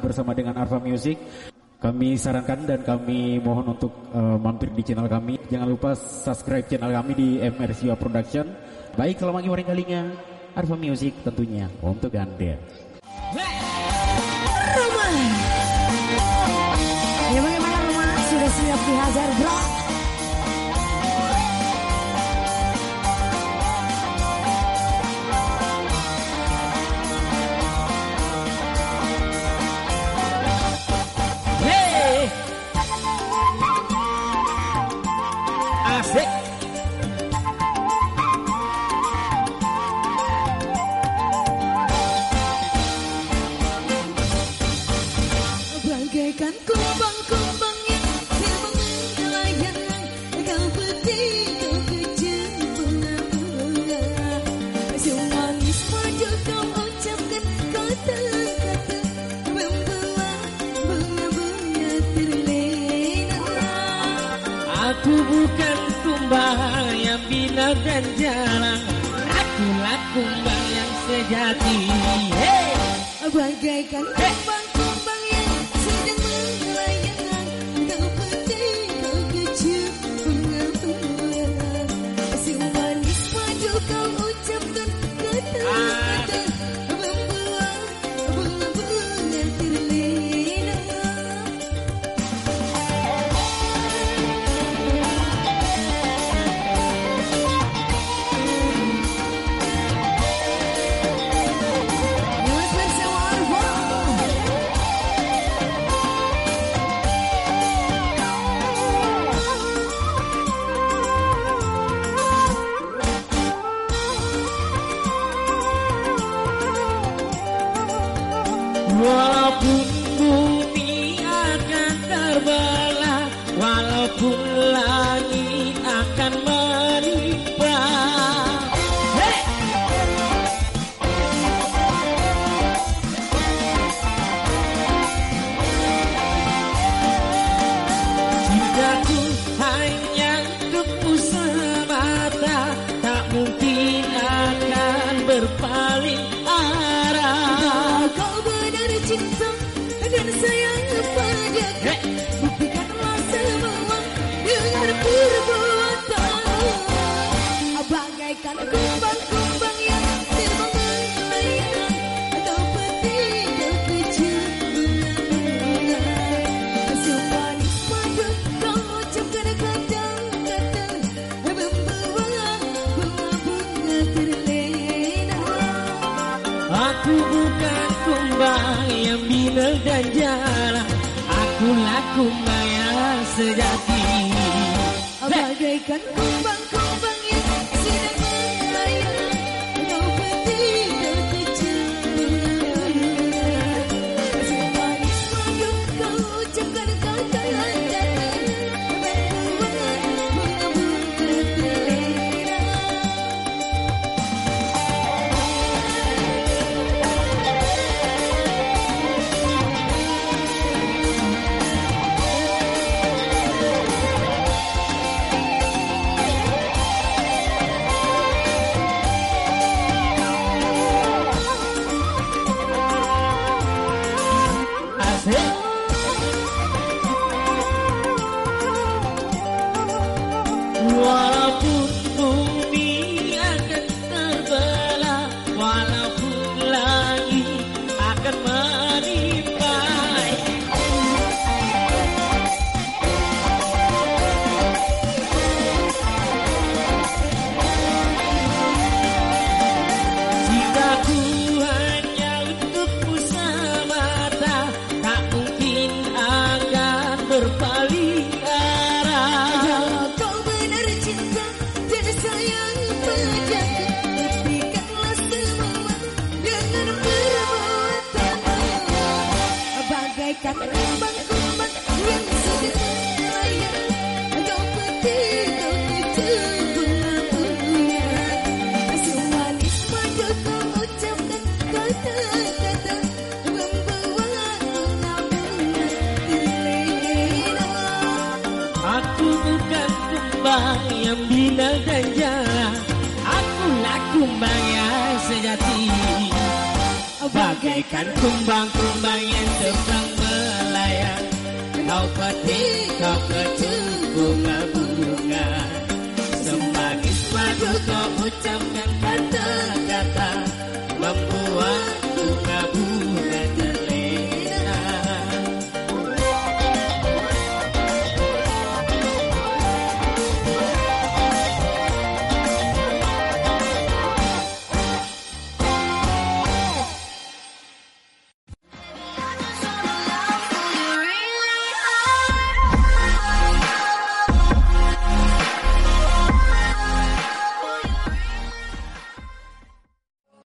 bersama dengan Arfa Music. Kami sarankan dan kami mohon untuk uh, mampir di channel kami. Jangan lupa subscribe channel kami di MRCA Production. Baik selama orang kalinya Arfa Music tentunya untuk Anda. Ya bagaimana Roma? Sudah siap dihajar bro? Aku bukan kumbang yang bina dan jarang Akulah kumbang yang sejati. Hey! Bagaikan kumbang-kumbang yang sedang melayang Kau putih, kau kecil, bunga-bunga Semanis maju kau ucapkan. Kata-kata Walaupun bumi akan terbelah Walaupun cinta dan sayang Hey! Buktikanlah semua dengan perbuatan Bagaikan kumbang-kumbang yang terbang melayang Kau putih, kau kecil, bunga-bunga Semanis madu kau ucapkan kata-kata Membawa bunga-bunga terlena. Aku bukan kumbang bina dan jarang Akulah kumbang yang sejati. Bagaikan kumbang-kumbang Huh? bagaikan kumbang-kumbang yang terbang melayang. Kau petik, kau kecil, bunga-bunga. Semakin madu kau ucap